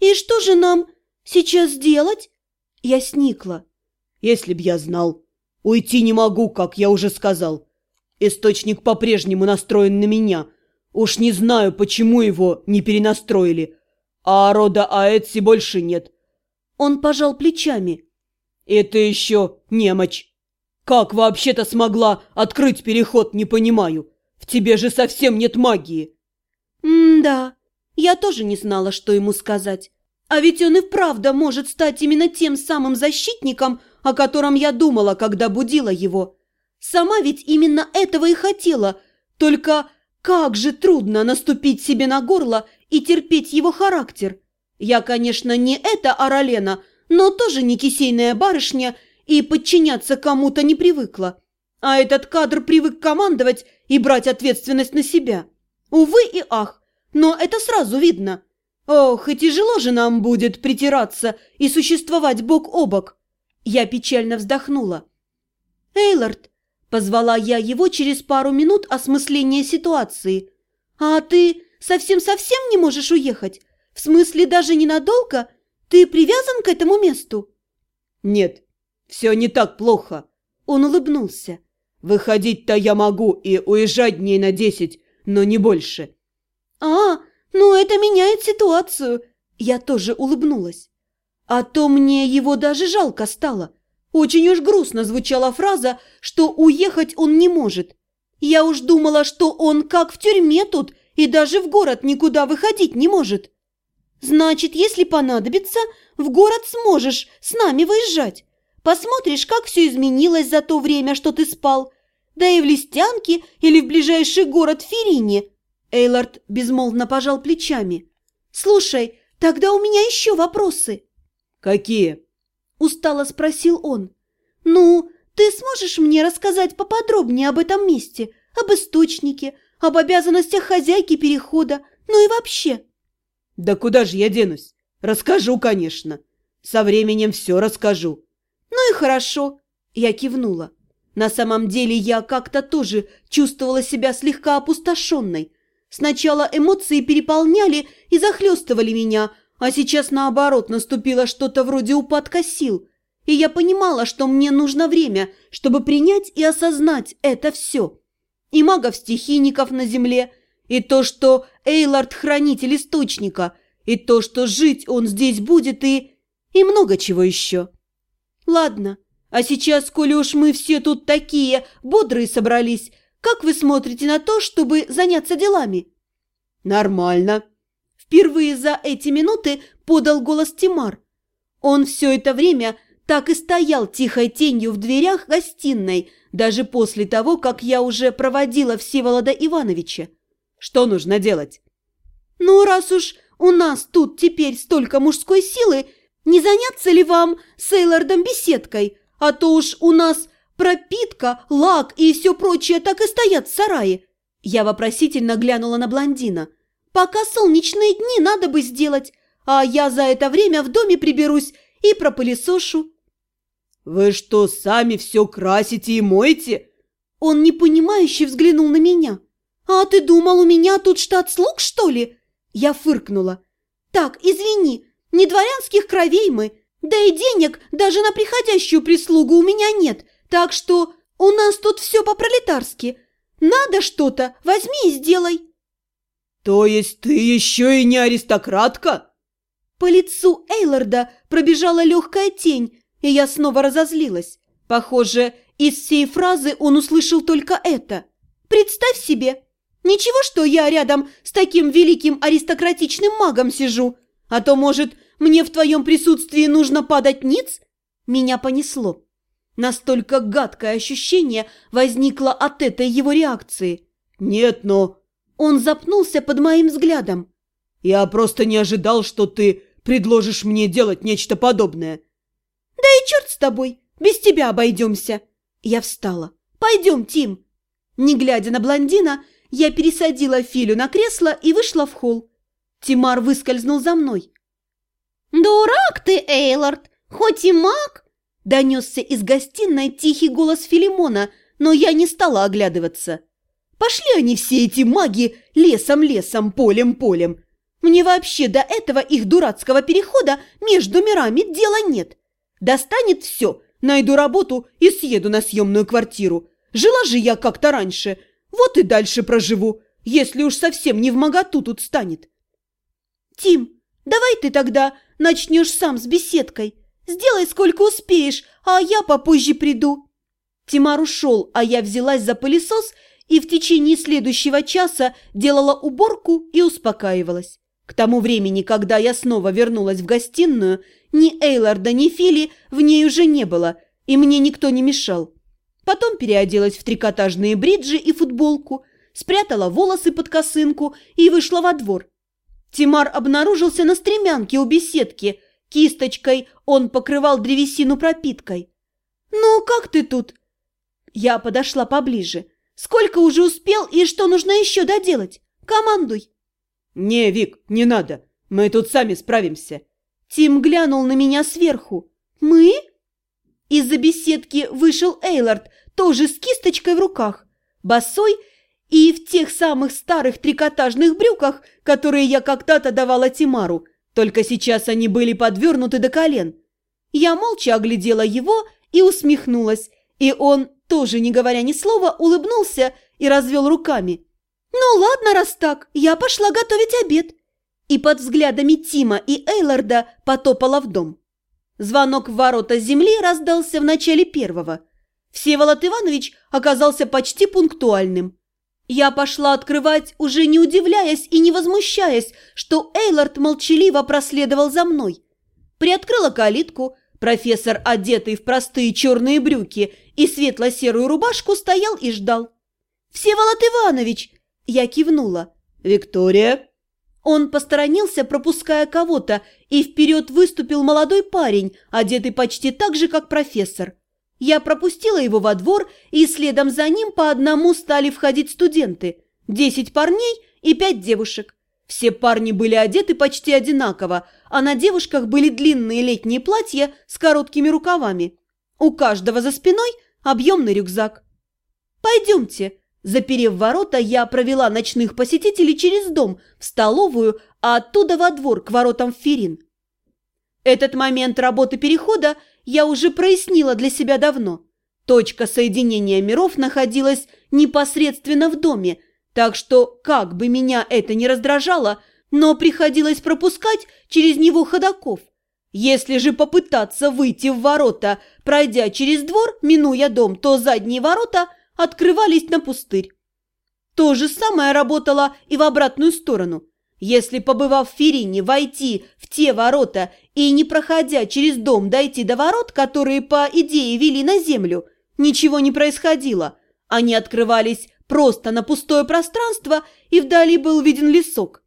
«И что же нам сейчас делать?» Я сникла. «Если б я знал. Уйти не могу, как я уже сказал. Источник по-прежнему настроен на меня. Уж не знаю, почему его не перенастроили. А рода Аэтси больше нет». Он пожал плечами. «Это еще немочь. Как вообще-то смогла открыть переход, не понимаю. В тебе же совсем нет магии». «М-да, я тоже не знала, что ему сказать. А ведь он и вправду может стать именно тем самым защитником, о котором я думала, когда будила его. Сама ведь именно этого и хотела, только как же трудно наступить себе на горло и терпеть его характер. Я, конечно, не эта Аралена, но тоже не кисейная барышня и подчиняться кому-то не привыкла. А этот кадр привык командовать и брать ответственность на себя. Увы и ах, но это сразу видно. Ох, и тяжело же нам будет притираться и существовать бок о бок. Я печально вздохнула. «Эйлард», — позвала я его через пару минут осмысления ситуации, «а ты совсем-совсем не можешь уехать? В смысле, даже ненадолго? Ты привязан к этому месту?» «Нет, все не так плохо», — он улыбнулся. «Выходить-то я могу и уезжать дней на десять, но не больше». «А, ну это меняет ситуацию!» Я тоже улыбнулась. А то мне его даже жалко стало. Очень уж грустно звучала фраза, что уехать он не может. Я уж думала, что он как в тюрьме тут и даже в город никуда выходить не может. Значит, если понадобится, в город сможешь с нами выезжать. Посмотришь, как все изменилось за то время, что ты спал. Да и в Листянке или в ближайший город Ферине. Эйлард безмолвно пожал плечами. «Слушай, тогда у меня еще вопросы». «Какие?» – устало спросил он. «Ну, ты сможешь мне рассказать поподробнее об этом месте, об источнике, об обязанностях хозяйки перехода, ну и вообще?» «Да куда же я денусь? Расскажу, конечно. Со временем все расскажу». «Ну и хорошо», – я кивнула. На самом деле я как-то тоже чувствовала себя слегка опустошенной. Сначала эмоции переполняли и захлестывали меня – а сейчас, наоборот, наступило что-то вроде упадка сил, и я понимала, что мне нужно время, чтобы принять и осознать это все. И магов-стихийников на земле, и то, что Эйлард – хранитель источника, и то, что жить он здесь будет, и... и много чего еще. Ладно, а сейчас, коли уж мы все тут такие бодрые собрались, как вы смотрите на то, чтобы заняться делами? Нормально, Впервые за эти минуты подал голос Тимар. Он все это время так и стоял тихой тенью в дверях гостиной, даже после того, как я уже проводила Всеволода Ивановича. Что нужно делать? Ну, раз уж у нас тут теперь столько мужской силы, не заняться ли вам с Эйлардом беседкой? А то уж у нас пропитка, лак и все прочее так и стоят в сарае. Я вопросительно глянула на блондина. Пока солнечные дни надо бы сделать, а я за это время в доме приберусь и пропылесошу». «Вы что, сами все красите и моете?» Он непонимающе взглянул на меня. «А ты думал, у меня тут штат слуг, что ли?» Я фыркнула. «Так, извини, не дворянских кровей мы, да и денег даже на приходящую прислугу у меня нет, так что у нас тут все по-пролетарски. Надо что-то, возьми и сделай». «То есть ты еще и не аристократка?» По лицу Эйларда пробежала легкая тень, и я снова разозлилась. Похоже, из всей фразы он услышал только это. «Представь себе! Ничего, что я рядом с таким великим аристократичным магом сижу, а то, может, мне в твоем присутствии нужно падать ниц?» Меня понесло. Настолько гадкое ощущение возникло от этой его реакции. «Нет, но он запнулся под моим взглядом. «Я просто не ожидал, что ты предложишь мне делать нечто подобное». «Да и черт с тобой, без тебя обойдемся». Я встала. «Пойдем, Тим». Не глядя на блондина, я пересадила Филю на кресло и вышла в холл. Тимар выскользнул за мной. «Дурак ты, Эйлард, хоть и маг!» Донесся из гостиной тихий голос Филимона, но я не стала оглядываться. Пошли они все эти маги лесом-лесом, полем-полем. Мне вообще до этого их дурацкого перехода между мирами дела нет. Достанет все, найду работу и съеду на съемную квартиру. Жила же я как-то раньше, вот и дальше проживу, если уж совсем не в моготу тут станет. Тим, давай ты тогда начнешь сам с беседкой. Сделай сколько успеешь, а я попозже приду. Тимар ушел, а я взялась за пылесос и в течение следующего часа делала уборку и успокаивалась. К тому времени, когда я снова вернулась в гостиную, ни Эйларда, ни Фили в ней уже не было, и мне никто не мешал. Потом переоделась в трикотажные бриджи и футболку, спрятала волосы под косынку и вышла во двор. Тимар обнаружился на стремянке у беседки. Кисточкой он покрывал древесину пропиткой. «Ну, как ты тут?» Я подошла поближе. «Сколько уже успел и что нужно еще доделать? Командуй!» «Не, Вик, не надо. Мы тут сами справимся». Тим глянул на меня сверху. «Мы?» Из-за беседки вышел Эйлард, тоже с кисточкой в руках, босой и в тех самых старых трикотажных брюках, которые я когда-то давала Тимару, только сейчас они были подвернуты до колен. Я молча оглядела его и усмехнулась, и он, тоже не говоря ни слова, улыбнулся и развел руками. «Ну ладно, раз так, я пошла готовить обед». И под взглядами Тима и Эйларда потопала в дом. Звонок в ворота земли раздался в начале первого. Всеволод Иванович оказался почти пунктуальным. Я пошла открывать, уже не удивляясь и не возмущаясь, что Эйлард молчаливо проследовал за мной. Приоткрыла калитку, профессор, одетый в простые черные брюки и светло-серую рубашку, стоял и ждал. «Всеволод Иванович!» Я кивнула. «Виктория?» Он посторонился, пропуская кого-то, и вперед выступил молодой парень, одетый почти так же, как профессор. Я пропустила его во двор, и следом за ним по одному стали входить студенты. Десять парней и пять девушек. Все парни были одеты почти одинаково, а на девушках были длинные летние платья с короткими рукавами. У каждого за спиной объемный рюкзак. «Пойдемте», Заперев ворота, я провела ночных посетителей через дом, в столовую, а оттуда во двор, к воротам в Ферин. Этот момент работы перехода я уже прояснила для себя давно. Точка соединения миров находилась непосредственно в доме, так что, как бы меня это ни раздражало, но приходилось пропускать через него ходаков. Если же попытаться выйти в ворота, пройдя через двор, минуя дом, то задние ворота – открывались на пустырь. То же самое работало и в обратную сторону. Если, побывав в Ферине, войти в те ворота и, не проходя через дом, дойти до ворот, которые, по идее, вели на землю, ничего не происходило. Они открывались просто на пустое пространство, и вдали был виден лесок.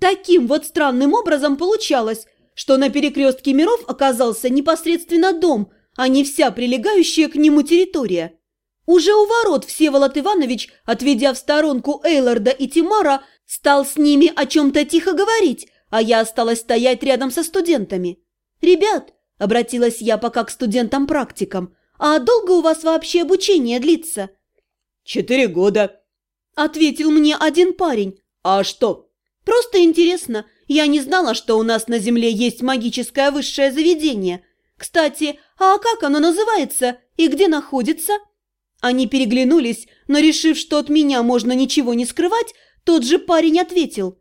Таким вот странным образом получалось, что на перекрестке миров оказался непосредственно дом, а не вся прилегающая к нему территория. Уже у ворот Всеволод Иванович, отведя в сторонку Эйларда и Тимара, стал с ними о чем-то тихо говорить, а я осталась стоять рядом со студентами. «Ребят», — обратилась я пока к студентам-практикам, «а долго у вас вообще обучение длится?» «Четыре года», — ответил мне один парень. «А что?» «Просто интересно. Я не знала, что у нас на Земле есть магическое высшее заведение. Кстати, а как оно называется и где находится?» Они переглянулись, но, решив, что от меня можно ничего не скрывать, тот же парень ответил.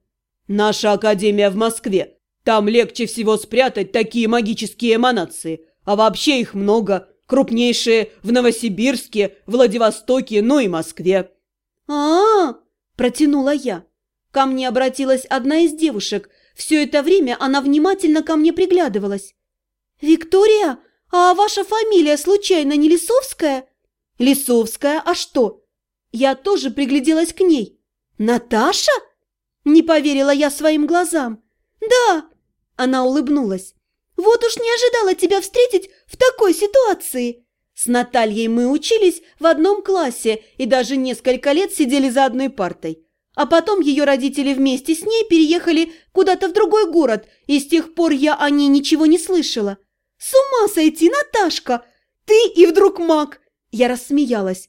«Наша академия в Москве. Там легче всего спрятать такие магические эманации. А вообще их много. Крупнейшие в Новосибирске, Владивостоке, ну и Москве». «А-а-а!» – протянула я. Ко мне обратилась одна из девушек. Все это время она внимательно ко мне приглядывалась. «Виктория, а ваша фамилия случайно не Лисовская?» Лисовская, а что? Я тоже пригляделась к ней. Наташа? Не поверила я своим глазам. Да, она улыбнулась. Вот уж не ожидала тебя встретить в такой ситуации. С Натальей мы учились в одном классе и даже несколько лет сидели за одной партой. А потом ее родители вместе с ней переехали куда-то в другой город, и с тех пор я о ней ничего не слышала. С ума сойти, Наташка! Ты и вдруг маг! Я рассмеялась.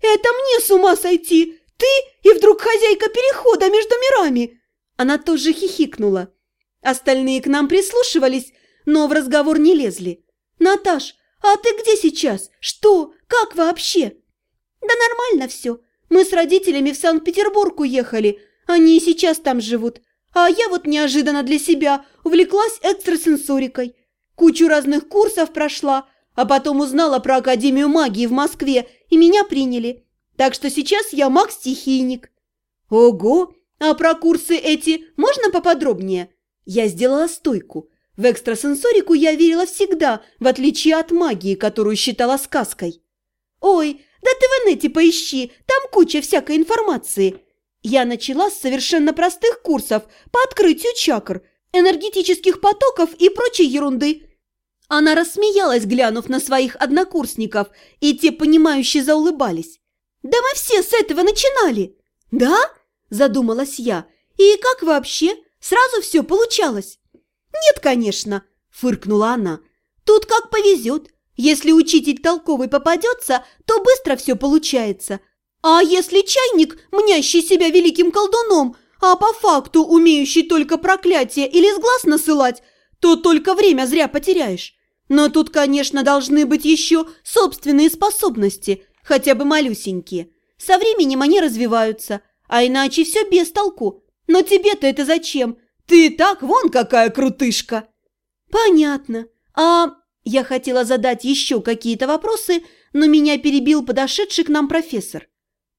«Это мне с ума сойти! Ты и вдруг хозяйка перехода между мирами!» Она тоже хихикнула. Остальные к нам прислушивались, но в разговор не лезли. «Наташ, а ты где сейчас? Что? Как вообще?» «Да нормально все. Мы с родителями в Санкт-Петербург уехали. Они и сейчас там живут. А я вот неожиданно для себя увлеклась экстрасенсорикой. Кучу разных курсов прошла, а потом узнала про Академию магии в Москве, и меня приняли. Так что сейчас я маг-стихийник». «Ого! А про курсы эти можно поподробнее?» Я сделала стойку. В экстрасенсорику я верила всегда, в отличие от магии, которую считала сказкой. «Ой, да ты в инете поищи, там куча всякой информации». Я начала с совершенно простых курсов по открытию чакр, энергетических потоков и прочей ерунды. Она рассмеялась, глянув на своих однокурсников, и те, понимающие, заулыбались. «Да мы все с этого начинали!» «Да?» – задумалась я. «И как вообще? Сразу все получалось?» «Нет, конечно!» – фыркнула она. «Тут как повезет. Если учитель толковый попадется, то быстро все получается. А если чайник, мнящий себя великим колдуном, а по факту умеющий только проклятие или с насылать, то только время зря потеряешь. Но тут, конечно, должны быть еще собственные способности, хотя бы малюсенькие. Со временем они развиваются, а иначе все без толку. Но тебе-то это зачем? Ты так вон какая крутышка!» «Понятно. А я хотела задать еще какие-то вопросы, но меня перебил подошедший к нам профессор.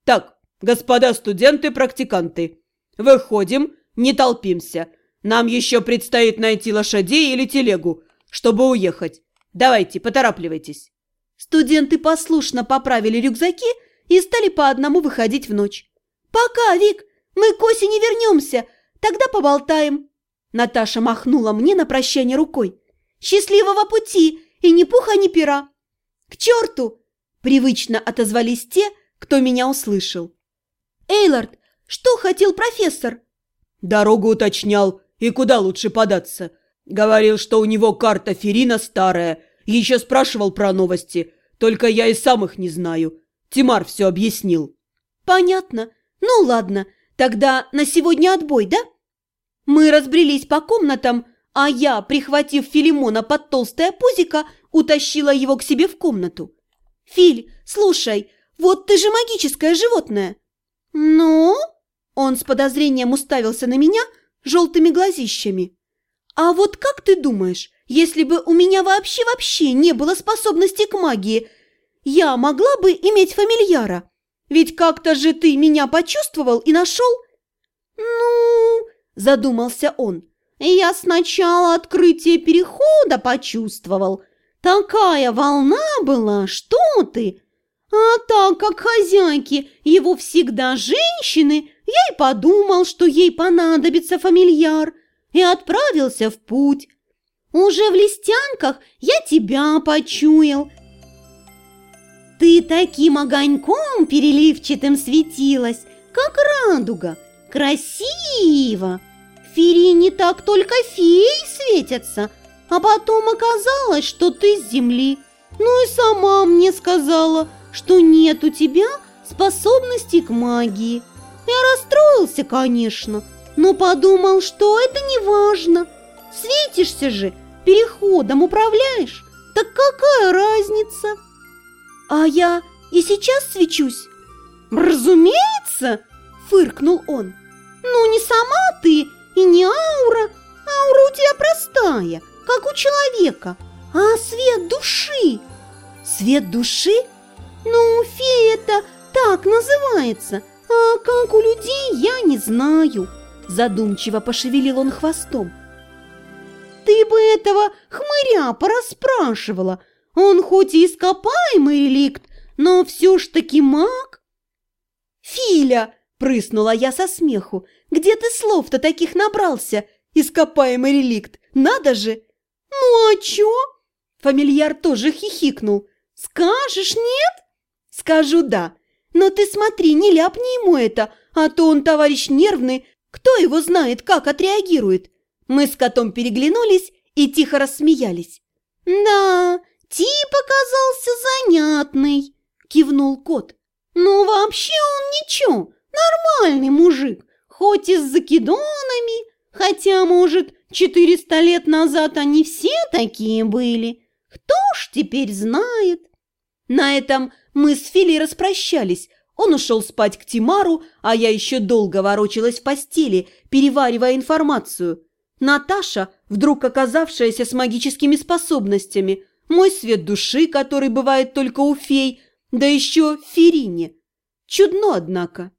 «Так, господа студенты-практиканты, выходим, не толпимся. Нам еще предстоит найти лошадей или телегу, чтобы уехать. Давайте, поторапливайтесь». Студенты послушно поправили рюкзаки и стали по одному выходить в ночь. «Пока, Вик, мы к осени вернемся, тогда поболтаем». Наташа махнула мне на прощание рукой. Счастливого пути и ни пуха, ни пера!» «К черту!» – привычно отозвались те, кто меня услышал. «Эйлард, что хотел профессор?» «Дорогу уточнял и куда лучше податься. Говорил, что у него карта Ферина старая. Еще спрашивал про новости, только я и сам их не знаю. Тимар все объяснил». «Понятно. Ну ладно, тогда на сегодня отбой, да?» Мы разбрелись по комнатам, а я, прихватив Филимона под толстое пузико, утащила его к себе в комнату. «Филь, слушай, вот ты же магическое животное!» «Ну?» Он с подозрением уставился на меня желтыми глазищами. «А вот как ты думаешь, если бы у меня вообще-вообще не было способности к магии, я могла бы иметь фамильяра? Ведь как-то же ты меня почувствовал и нашел?» «Ну...» – задумался он. Я сначала открытие перехода почувствовал. Такая волна была, что ты! А так как хозяйки его всегда женщины, я и подумал, что ей понадобится фамильяр, и отправился в путь. Уже в листянках я тебя почуял. Ты таким огоньком переливчатым светилась, как радуга. Красиво! Ферине так только феи светятся, а потом оказалось, что ты с земли. Ну и сама мне сказала, что нет у тебя способностей к магии. Я расстроился, конечно, но подумал, что это не важно. Светишься же, переходом управляешь, так какая разница? А я и сейчас свечусь? Разумеется, фыркнул он. Ну не сама ты, и не аура, аура у тебя простая, как у человека, а свет души. Свет души? Ну, фея это так называется, а как у людей я не знаю. Задумчиво пошевелил он хвостом. Бы этого хмыря порасспрашивала. Он хоть и ископаемый реликт, но все ж таки маг. Филя, прыснула я со смеху. Где ты слов-то таких набрался? Ископаемый реликт, надо же!» «Ну а чё?» Фамильяр тоже хихикнул. «Скажешь нет?» «Скажу да. Но ты смотри, не ляпни ему это, а то он товарищ нервный, кто его знает, как отреагирует». Мы с котом переглянулись и тихо рассмеялись. «Да, тип оказался занятный», – кивнул кот. «Ну, вообще он ничего, нормальный мужик, хоть и с закидонами, хотя, может, четыреста лет назад они все такие были. Кто ж теперь знает? На этом мы с Филей распрощались. Он ушел спать к Тимару, а я еще долго ворочалась в постели, переваривая информацию. Наташа, вдруг оказавшаяся с магическими способностями, мой свет души, который бывает только у фей, да еще Ферине. Чудно, однако.